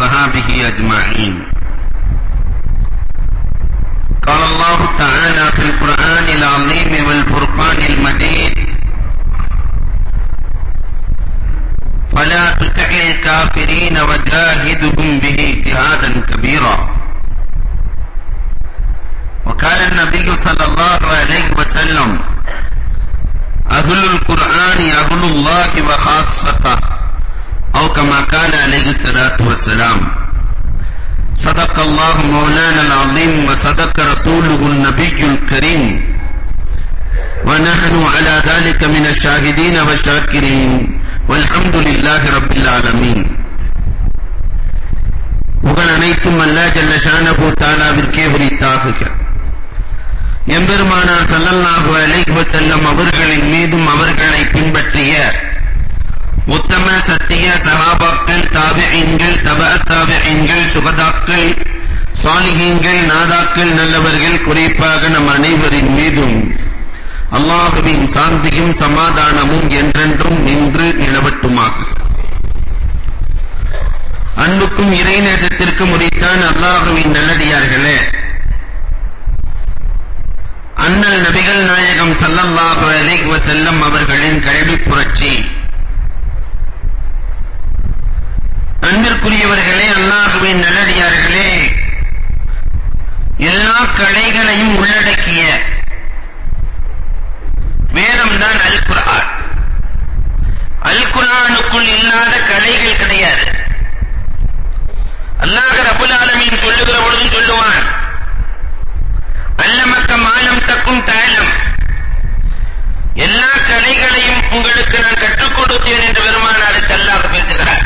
وصحابه أجمعين. قال الله تعالى في القرآن العظيم والفرقان المجيد فلا تطع الكافرين وجاهدهم به جهادا كبيرا. وقال النبي صلى الله عليه وسلم أهل القرآن أهل الله وخاصته. كما قال عليه الصلاة والسلام صدق الله مولانا العظيم وصدق رسوله النبي الكريم ونحن على ذلك من الشاهدين والشاكرين والحمد لله رب العالمين புகழ் அனைத்தும் அல்லா ஜல்ல ஷானபு தாலாவிற்கே உரித்தாகுக எம்பெருமானார் ஸல்லல்லாஹு அலைஹி வஸல்லம் அவர்களின் மீதும் அவர்களை பின்பற்றிய உத்தம சத்திய சகாபாக்கள் தாபிஈன்கள் தபஅ தாபிஈன்கள் சுகதாக்கள் சாலிகங்கள் நாதாக்கள் நல்லவர்கள் குறிப்பாக நம் அனைவரின் மீதும் அல்லாஹுவின் சாந்தியும் சமாதானமும் என்றென்றும் நின்று நிலவட்டுமாக. அன்புக்கும் இறைநேசத்திற்கும் உரித்தான் அல்லாஹுவின் நல்லடியார்களே. அண்ணல் நபிகள் நாயகம் சல்லல்லாஹு அலைஹி வஸல்லம் அவர்களின் கல்வி புரட்சி. அல்லாஹுவின் நல்லடியார்களே எல்லா கலைகளையும் உள்ளடக்கிய வேதம் தான் அல் குர்ஆன் அல் குர்ஆனுக்குள் இல்லாத கலைகள் கிடையாது. அல்லாஹ் ரபுல் ஆலமீன் சொல்லுகிற பொழுதும் சொல்லுவான் அல்லமக்க மாலம் தக்கும் தாலம். எல்லா கலைகளையும் உங்களுக்கு நான் கற்றுக் கொடுத்தேன் என்று பெருமானாருக்கு அல்லாஹ் பேசுகிறார்.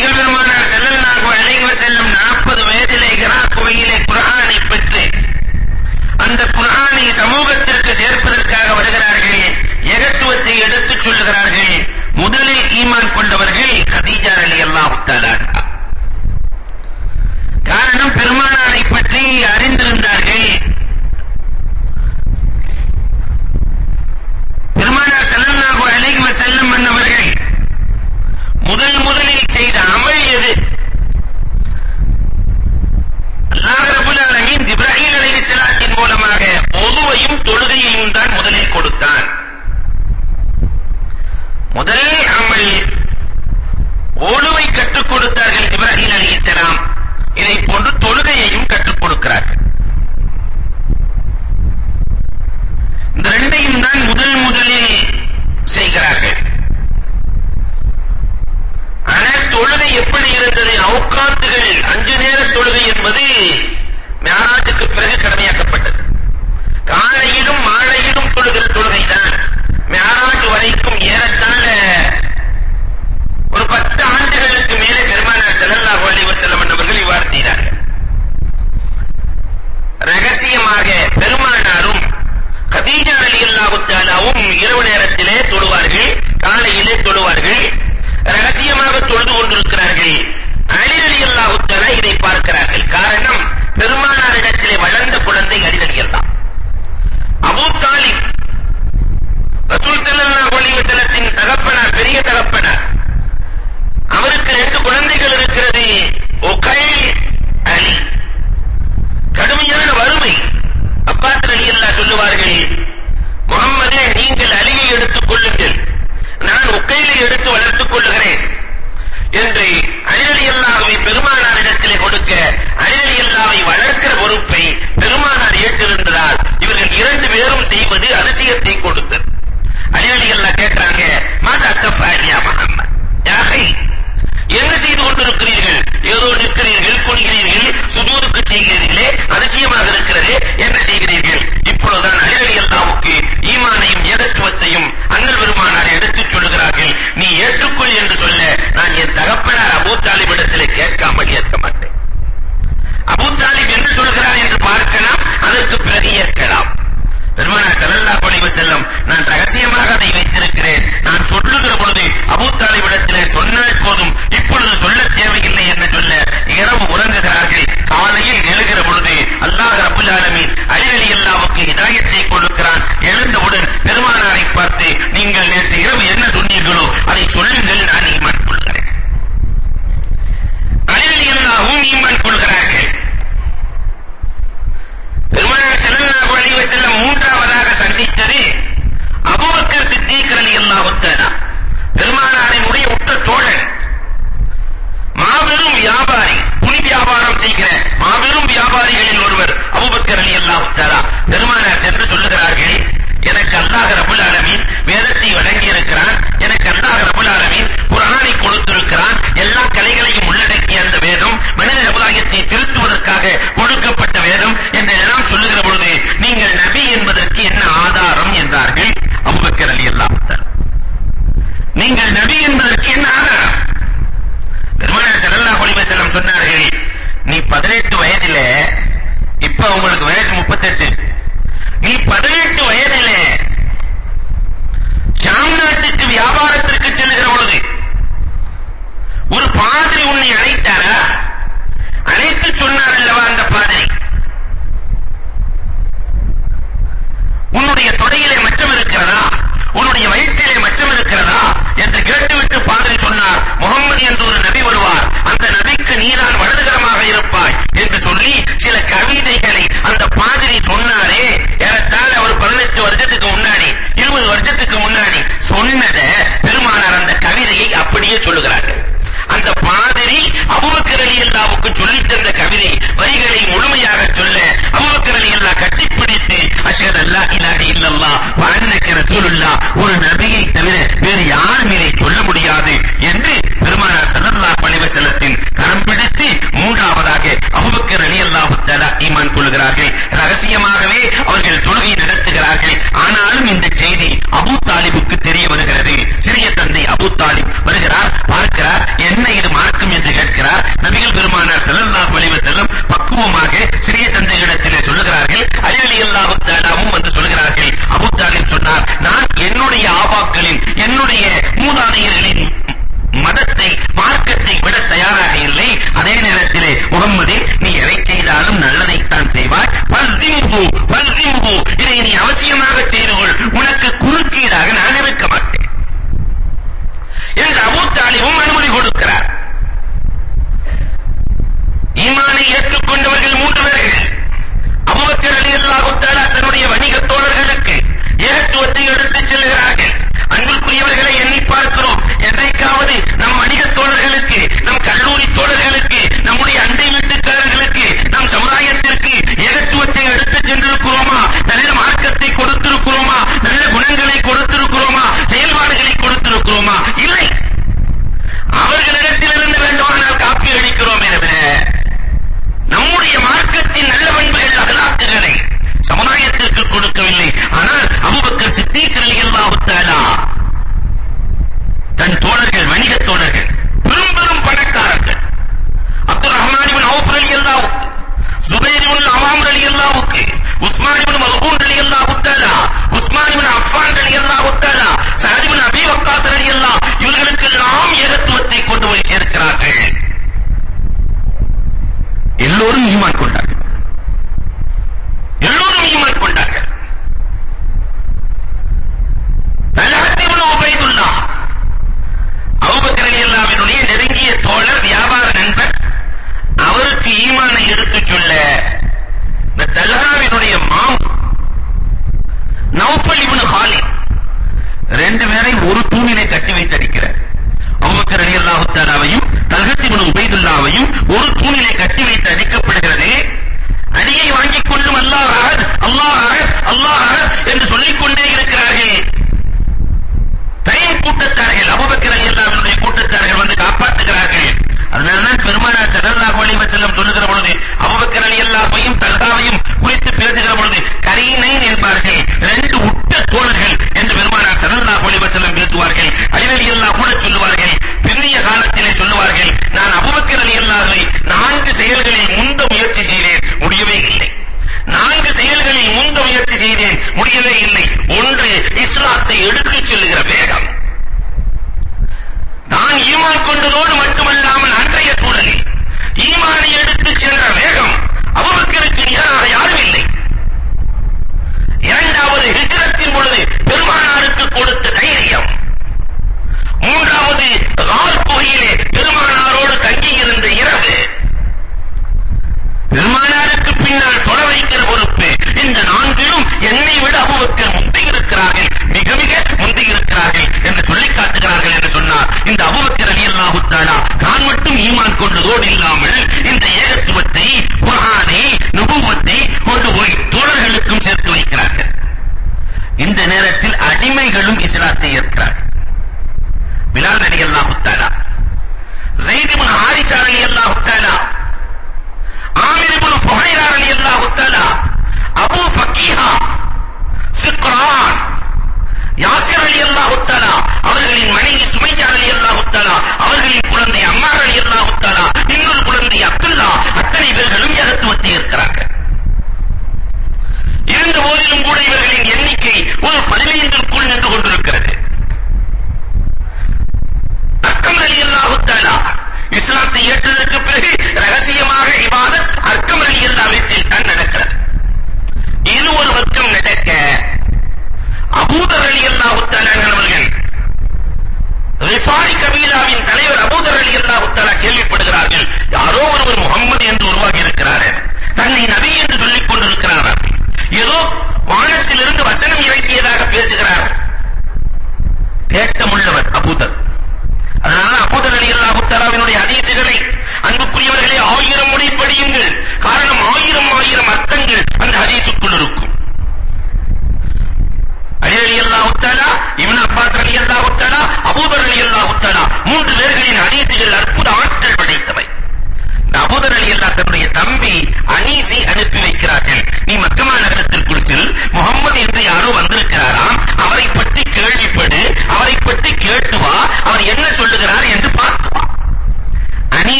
திகழ்பெருமானார் செல்லல்லாஹு அலைஹி வஸல்லம் 40 வயதிலே கிரா குகையிலே குர்ஆனை பெற்று அந்த குர்ஆனை சமூகத்திற்கு சேர்ப்பதற்காக வருகிறார்கள் ஏகத்துவத்தை எடுத்துச் சொல்லுகிறார்கள் முதலில் ஈமான் கொண்ட முதல்ல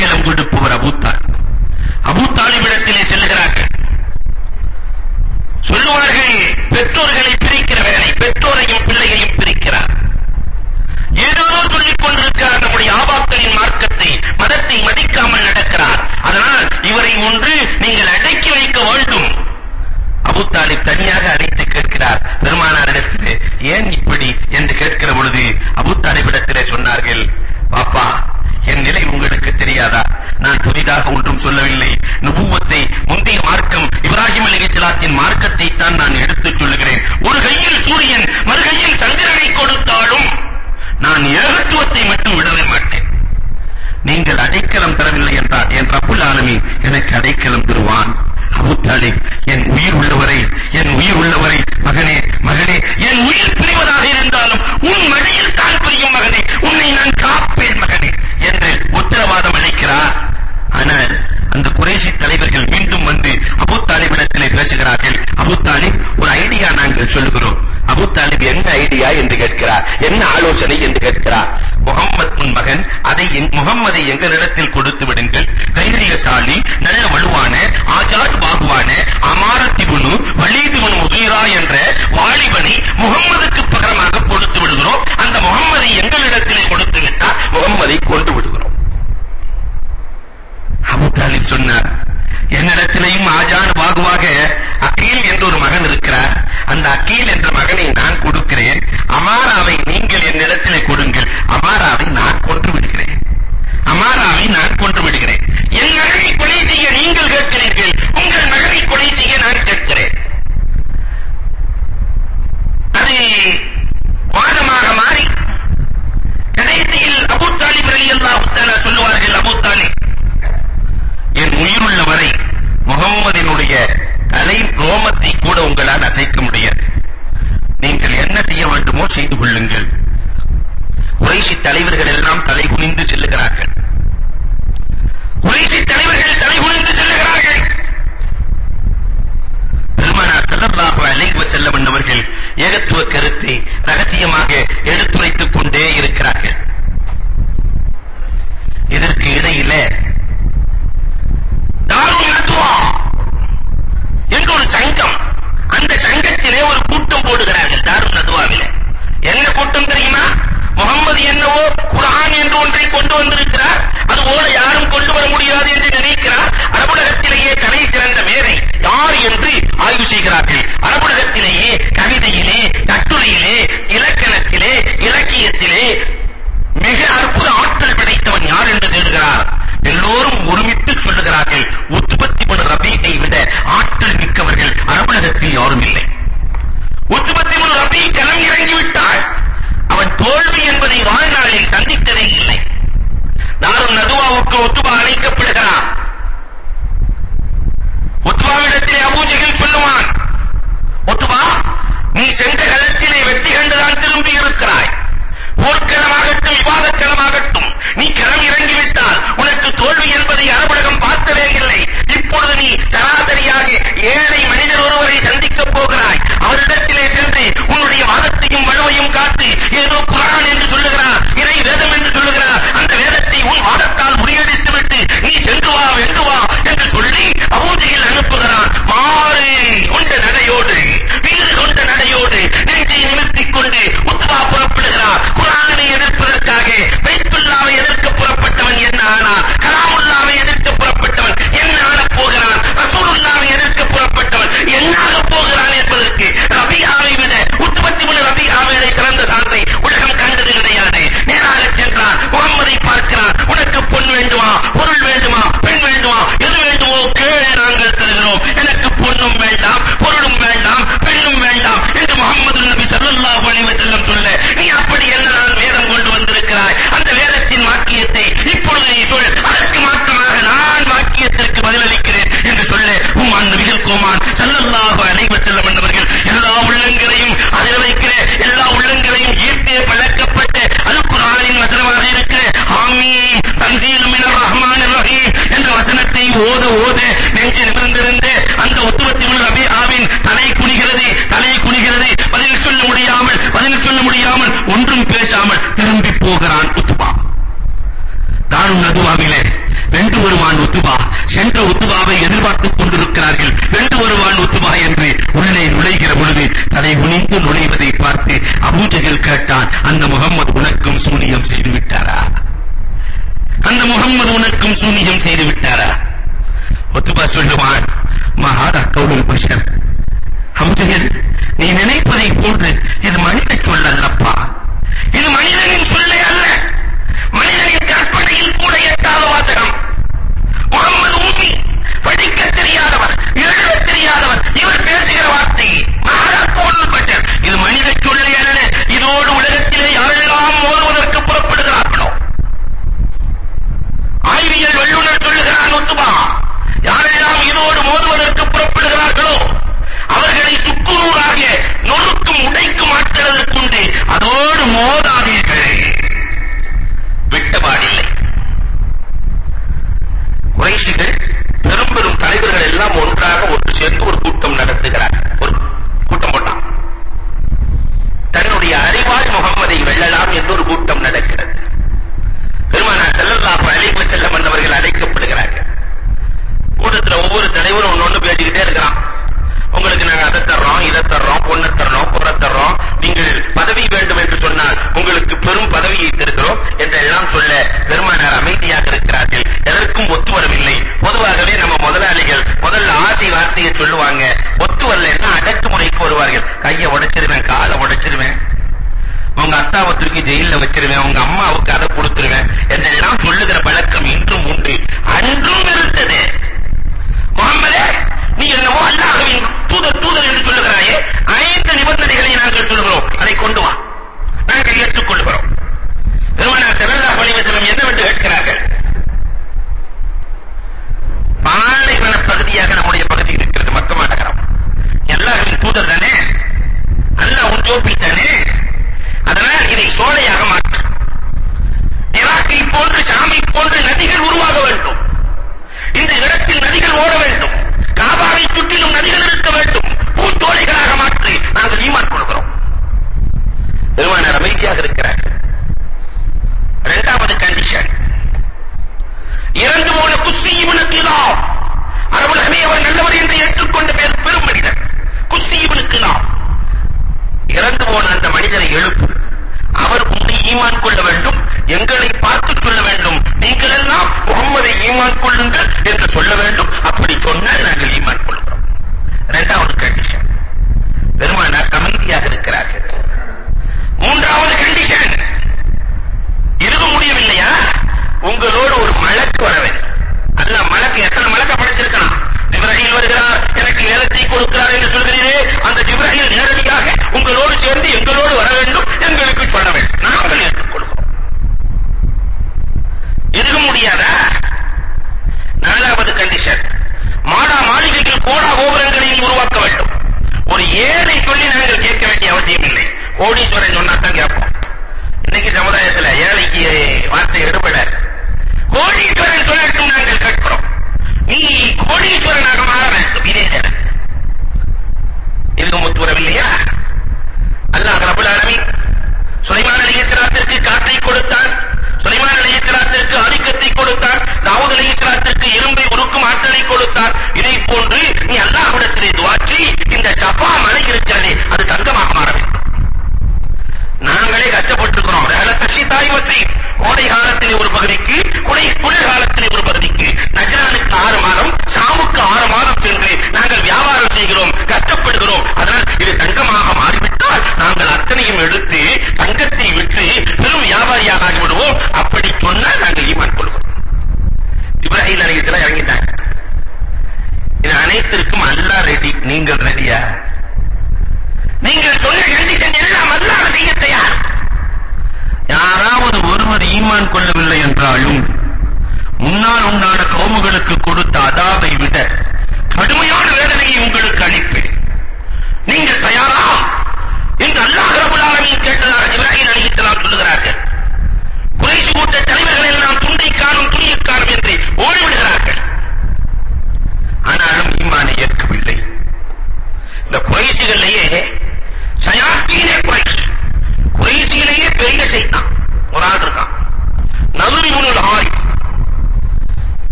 அடைக்கலம் கொடுப்பவர் அபுத்தான்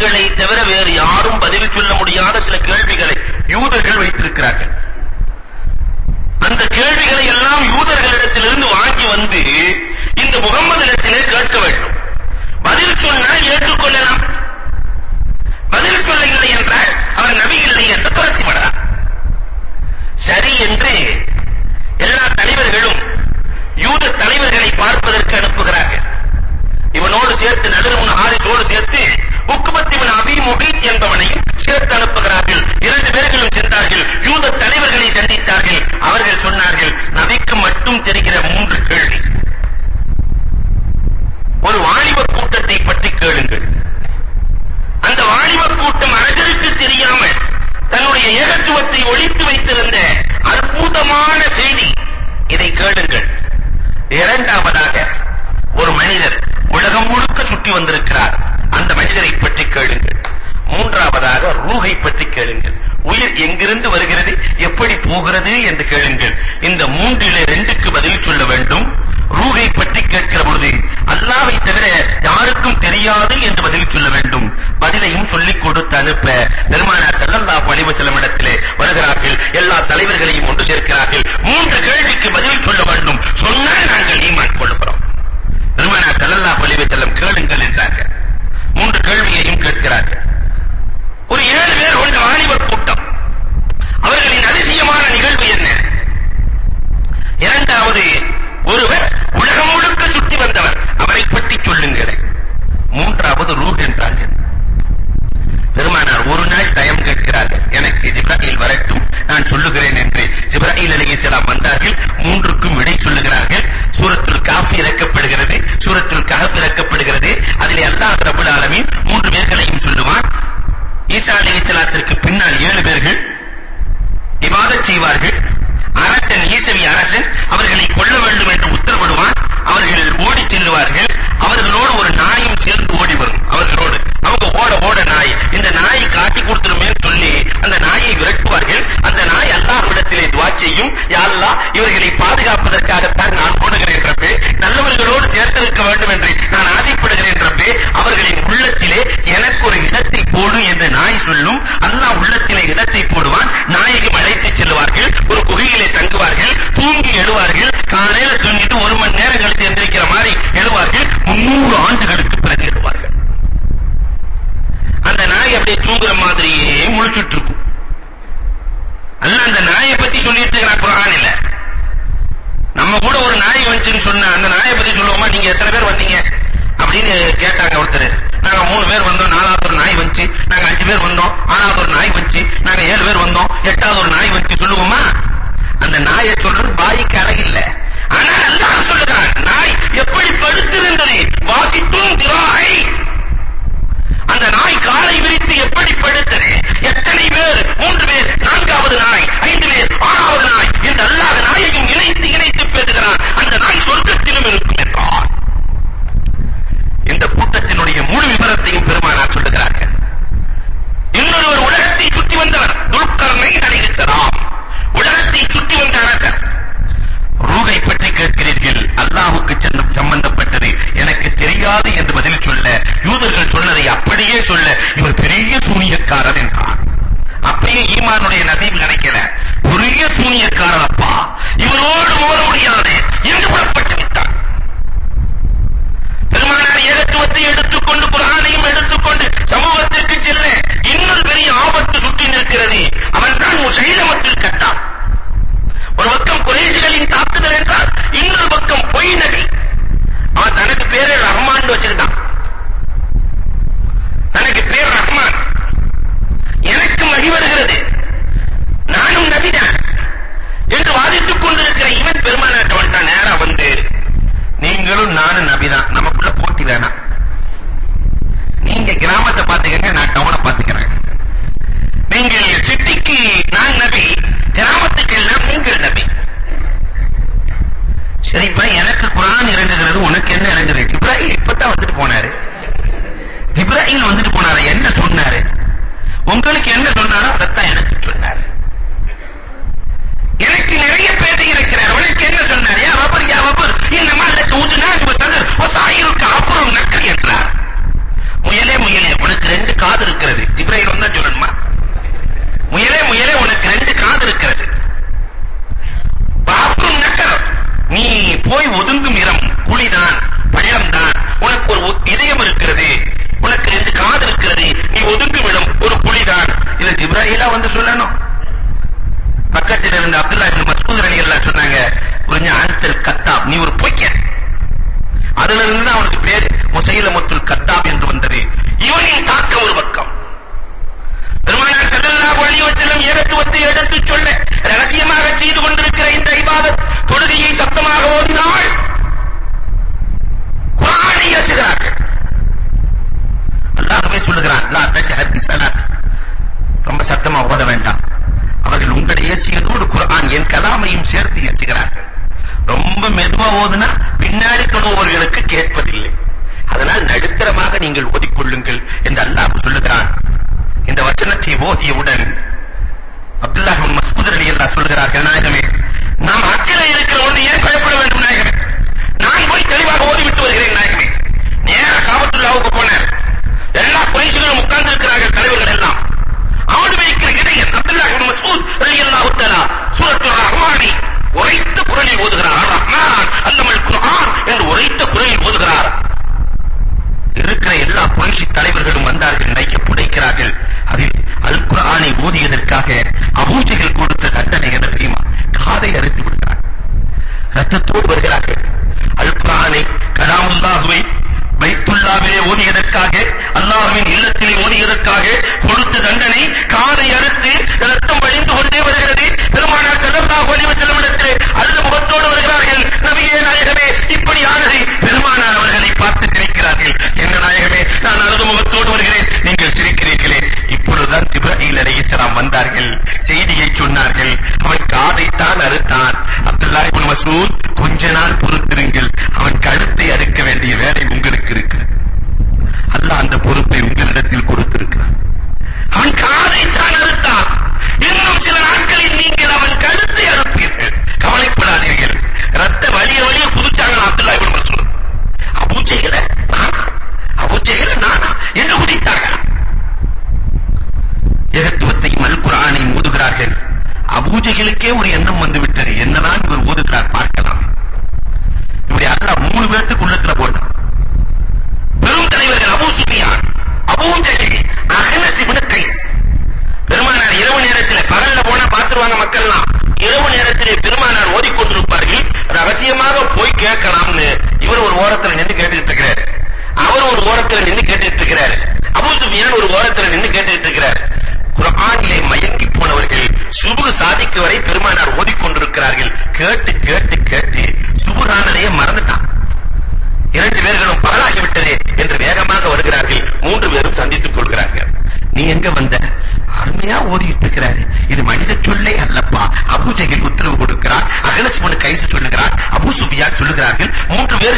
அவர்களை தவிர வேறு யாரும் பதில் சொல்ல முடியாத சில கேள்விகளை யூதர்கள் வைத்திருக்கிறார்கள். அந்த கேள்விகளை எல்லாம் யூதர்களிடத்திலிருந்து வாங்கி வந்து இந்த முகம்மது இடத்திலே கேட்க வேண்டும். பதில் சொன்னால் ஏற்றுக்கொள்ளலாம். பதில் சொல்லவில்லை என்றால் அவர் நபி இல்லை என்று துரத்திவிடலாம் சரி என்று எல்லா தலைவர்களும் யூத தலைவர்களை பார்ப்பதற்கு அனுப்புகிறார்கள். இவனோடு சேர்த்து நடுமுன் ஹாரிஸோடு சேர்த்து உக்ம அபி முஹீத் என்பவனையும் சேர்த்து அனுப்புகிறார்கள். இரண்டு பேர்களும் சென்றார்கள். யூத தலைவர்களை சந்தித்தார்கள். அவர்கள் சொன்னார்கள் நபிக்கு மட்டும் தெரிகிற மூன்று கேள்வி. ஒரு வாலிப கூட்டத்தை பற்றி கேளுங்கள். அந்த வாலிப கூட்டம் அரசருக்கு தெரியாமல் தன்னுடைய ஏகத்துவத்தை ஒழித்து வைத்திருந்த அற்புதமான செய்தி. இதை கேளுங்கள். இரண்டாவதாக ஒரு மனிதர் உலகம் முழுக்க சுற்றி வந்திருக்கிறார். அந்த மனிதரை பற்றி கேளுங்கள். மூன்றாவதாக ரூஹை பற்றி கேளுங்கள். உயிர் எங்கிருந்து வருகிறது எப்படி போகிறது என்று கேளுங்கள். இந்த மூன்றிலே ரெண்டுக்கு பதில் சொல்ல வேண்டும். ரூஹை பற்றி கேட்கிற பொழுது அல்லாவை தவிர யாருக்கும் தெரியாது என்று பதில் சொல்ல வேண்டும். பதிலையும் சொல்லிக் கொடுத்து அனுப்ப பெருமானார் ஸல்லல்லாஹு அலைஹி வஸல்லம் இடத்திலே வருகிறார்கள். எல்லா தலைவர்களையும் ஒன்று சேர்க்கிறார்கள். மூன்று கேள்விக்கு பதில் சொல்ல வேண்டும். சொன்னால் நாங்கள் ஈமான் கொள்கிறோம் பெருமானார் ஸல்லல்லாஹு அலைஹி வஸல்லம் கேளுங்கள் என்றார்கள் கேள்வியையும் கேட்கிறார்கள்.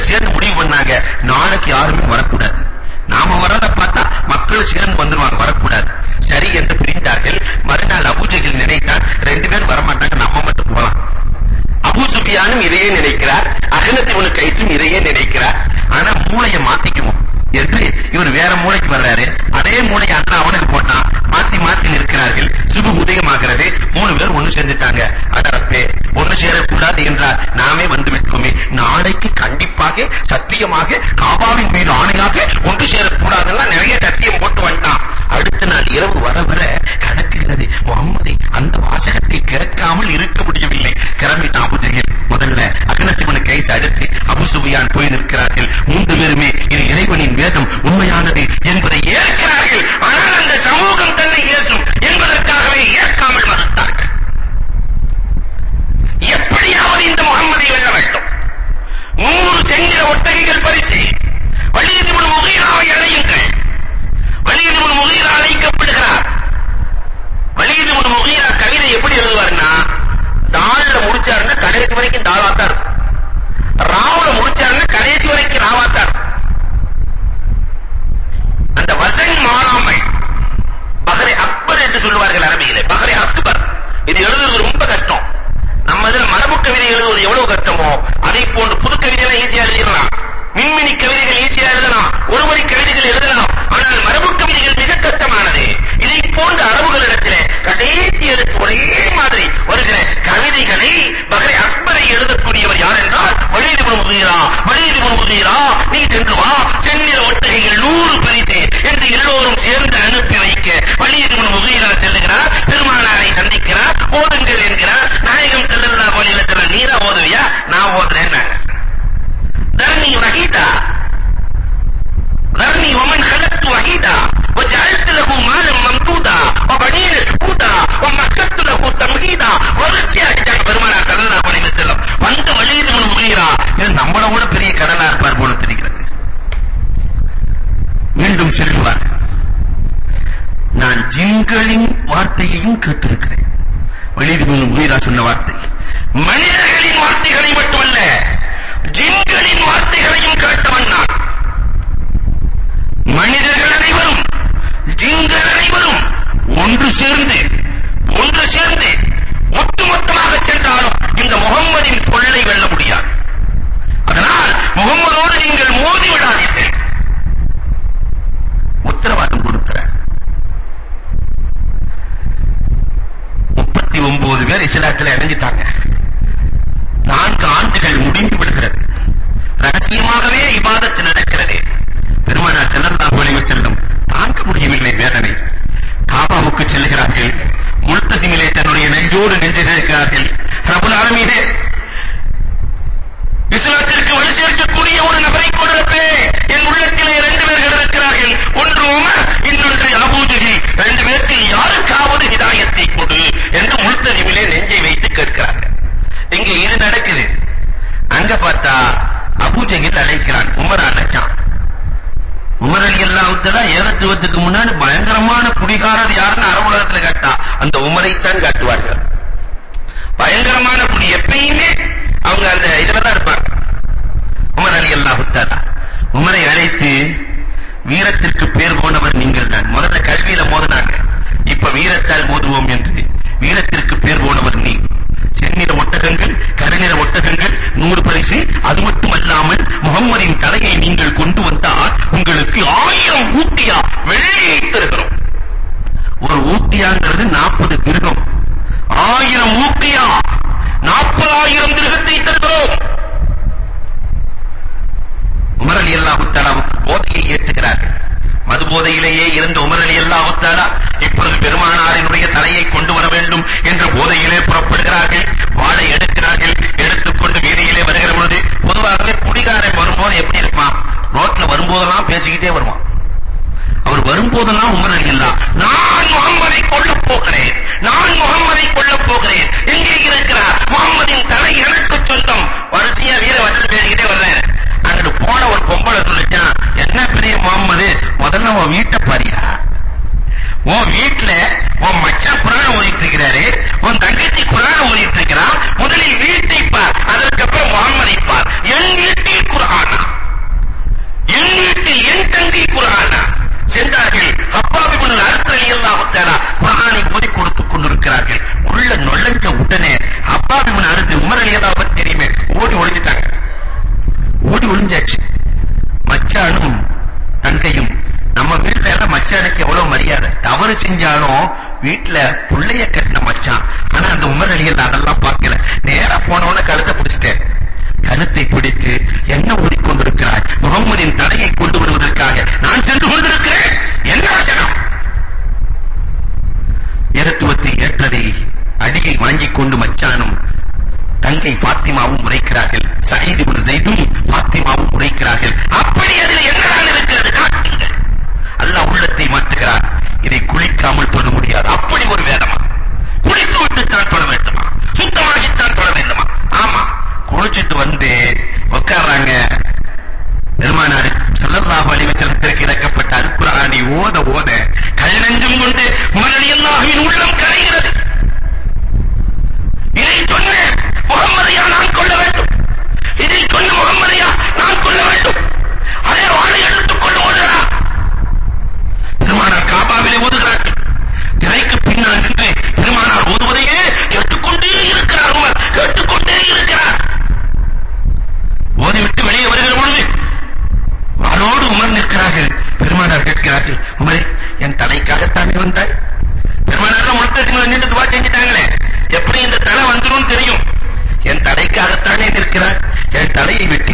சேர்ந்து முடிவு பண்ணாங்க. நாளைக்கு யாருமே வரக்கூடாது. நாம வரத பார்த்தா மக்கள் சேர்ந்து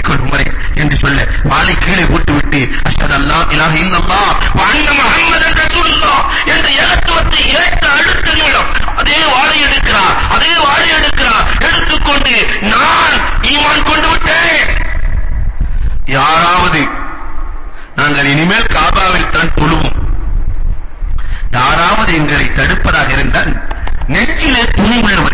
ஆண்டுக்கு ஒரு என்று சொல்ல வாளை கீழே போட்டுவிட்டு அஷ்ஹது அல்லா இலாஹ இல்லல்லாஹ் வ அன்ன முஹம்மதன் ரசூலுல்லாஹ் என்ற ஏகத்துவத்தை ஏற்ற அழுத்த நிமிடம் அதே வாளை எடுக்கிறார் அதே வாளை எடுக்கிறார். எடுத்துக்கொண்டு நான் ஈமான் கொண்டு விட்டேன். யாராவது நாங்கள் இனிமேல் காபாவில் தான் தொழுவோம். யாராவது எங்களை தடுப்பதாக இருந்தால் நெஞ்சிலே துணி உள்ளவர்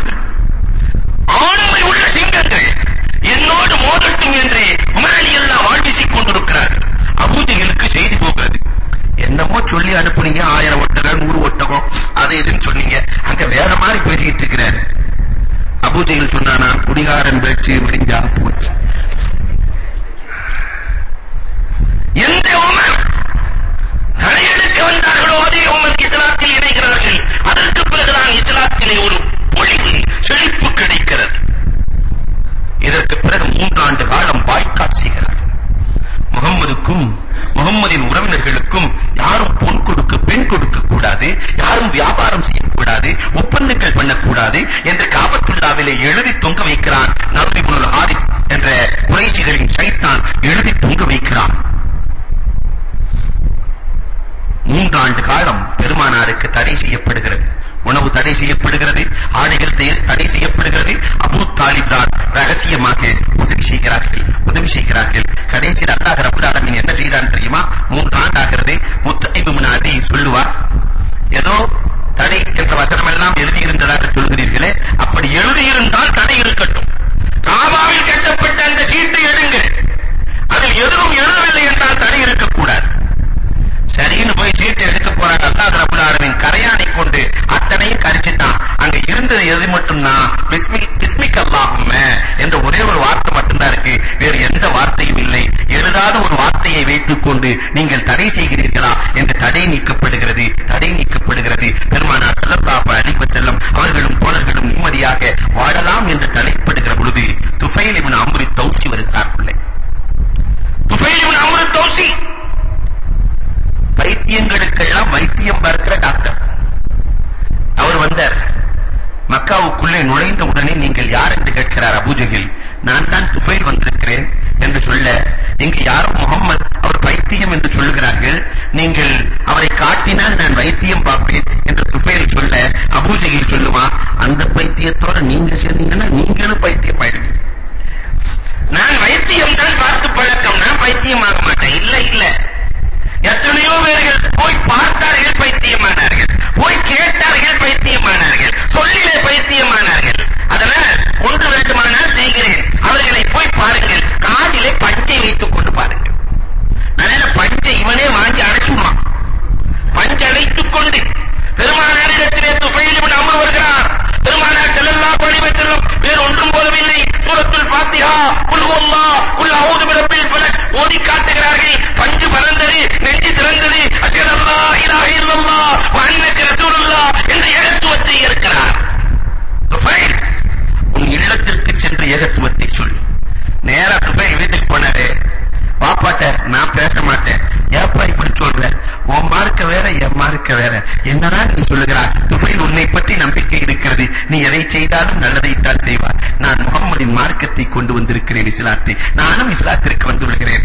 கொண்டு வந்திருக்கிறேன் இஸ்லாத்தை. நானும் இஸ்லாத்திற்கு வந்து விடுகிறேன்.